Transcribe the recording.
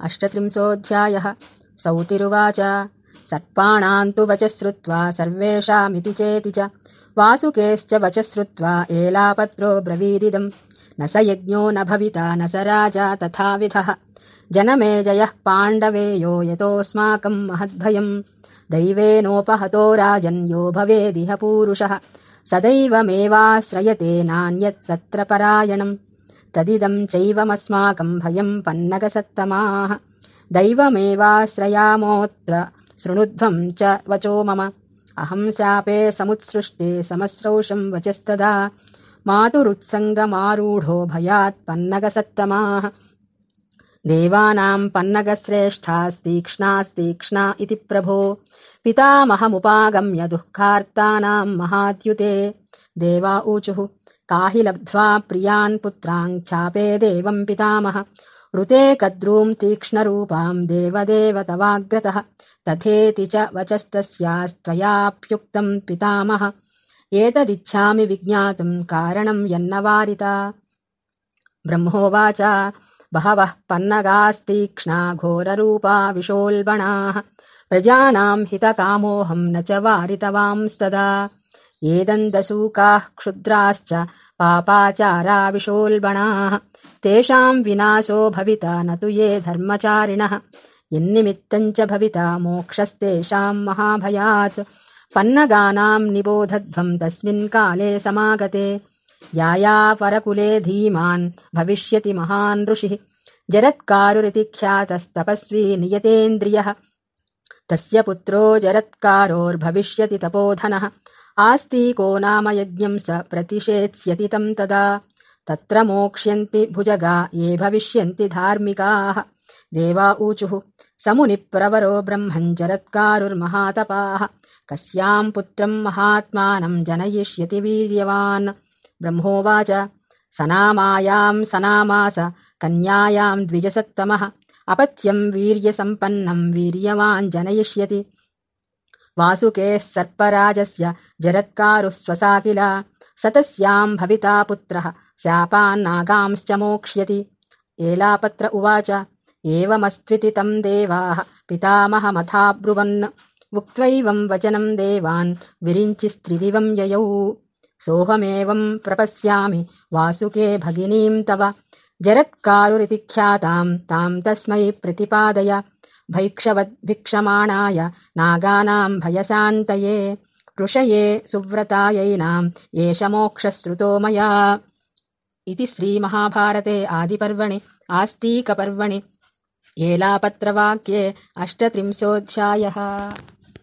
अष्टत्रिंशोऽध्यायः। सौतिरुवाच। सर्पाणान्तु वचः श्रुत्वा सर्वेषामिति चेति च। वासुकेश्च वचः श्रुत्वा एलापत्रो ब्रवीदिदम्। न स यज्ञो न भविता न स राजा तथाविधः। जनमेजयः पाण्डवेयो यतोऽस्माकम् महद्भयम्। दैवेनोपहतो राजन्यो भवेदिह पूरुषः। सदैवमेवाश्रयते नान्यत्तत्र परायणम् तदिदम् चैवमस्माकम् भयम् पन्नगसत्तमाः। दैवमेवाश्रयामोऽत्र शृणुध्वम् च वचो मम। अहम् शापे समुत्सृष्टे समस्रौषम् वचस्तदा। मातुरुत्सङ्गमारूढो भयात् पन्नगसत्तमाः। देवानाम् पन्नगश्रेष्ठास्तीक्ष्णास्तीक्ष्णा इति प्रभो। पितामहमुपागम्य दुःखार्तानाम् महाद्युते। देवा ऊचुः काहि लब्ध्वा प्रियान् पुत्रान् चापे देवम् पितामह। ऋते कद्रूम् तीक्ष्णरूपाम् देवदेव तवाग्रतः तथेति च वचस्तस्यास्त्वयाप्युक्तम् पितामह। एतदिच्छामि विज्ञातुम् कारणम् यन्नवारिता। ब्रह्मोवाच बहवः पन्नगास्तीक्ष्णा घोररूपा विशोल्बणाः। प्रजानाम् हितकामोऽहम् न च वारितवांस्तदा एदन्दसूकाः क्षुद्राश्च पापाचाराविशोल्बणाः। तेषाम् विनाशो भविता न तु ये धर्मचारिणः। यन्निमित्तम् च भविता मोक्षस्तेषाम् महाभयात्। पन्नगानाम् निबोधध्वम् तस्मिन् काले समागते। याया परकुले धीमान् भविष्यति महान् ऋषिः। जरत्कारुरिति ख्यातस्तपस्वी नियतेन्द्रियः। तस्य पुत्रो जरत्कारोर्भविष्यति तपोधनः आस्तीको नाम यज्ञम् स प्रतिषेत्स्यति तम् तदा। तत्र मोक्ष्यन्ति भुजगा ये भविष्यन्ति धार्मिकाः। देवा ऊचुः समुनिप्रवरो ब्रह्मञ्जरत्कारुर्महातपाः कस्याम् पुत्रम् महात्मानम् जनयिष्यति वीर्यवान्। ब्रह्मोवाच सनामायाम् सनामास कन्यायाम् द्विजसत्तमः। अपत्यम् वीर्यसम्पन्नम् वीर्यवान् जनयिष्यति वासुकेः सर्पराजस्य जरत्कारुः स्वसा किल स तस्याम् भविता पुत्रः शापान्नागांश्च मोक्ष्यति। एलापत्र उवाच एवमस्त्विति तम् देवाः पितामहमथाब्रुवन्। उक्त्वैवम् वचनम् देवान् विरिञ्चिस्त्रिदिवम् ययौ। सोऽहमेवम् प्रपश्यामि वासुके भगिनीम् तव। जरत्कारुरिति ख्याताम् ताम् तस्मै प्रतिपादय भैक्षवद्भिक्षमाणाय नागानाम् भयसान्तये ऋषये सुव्रतायैनाम् एष मोक्षश्रुतो मया। इति श्रीमहाभारते आदिपर्वणि आस्तीकपर्वणि। एलापत्रवाक्ये अष्टत्रिंशोऽध्यायः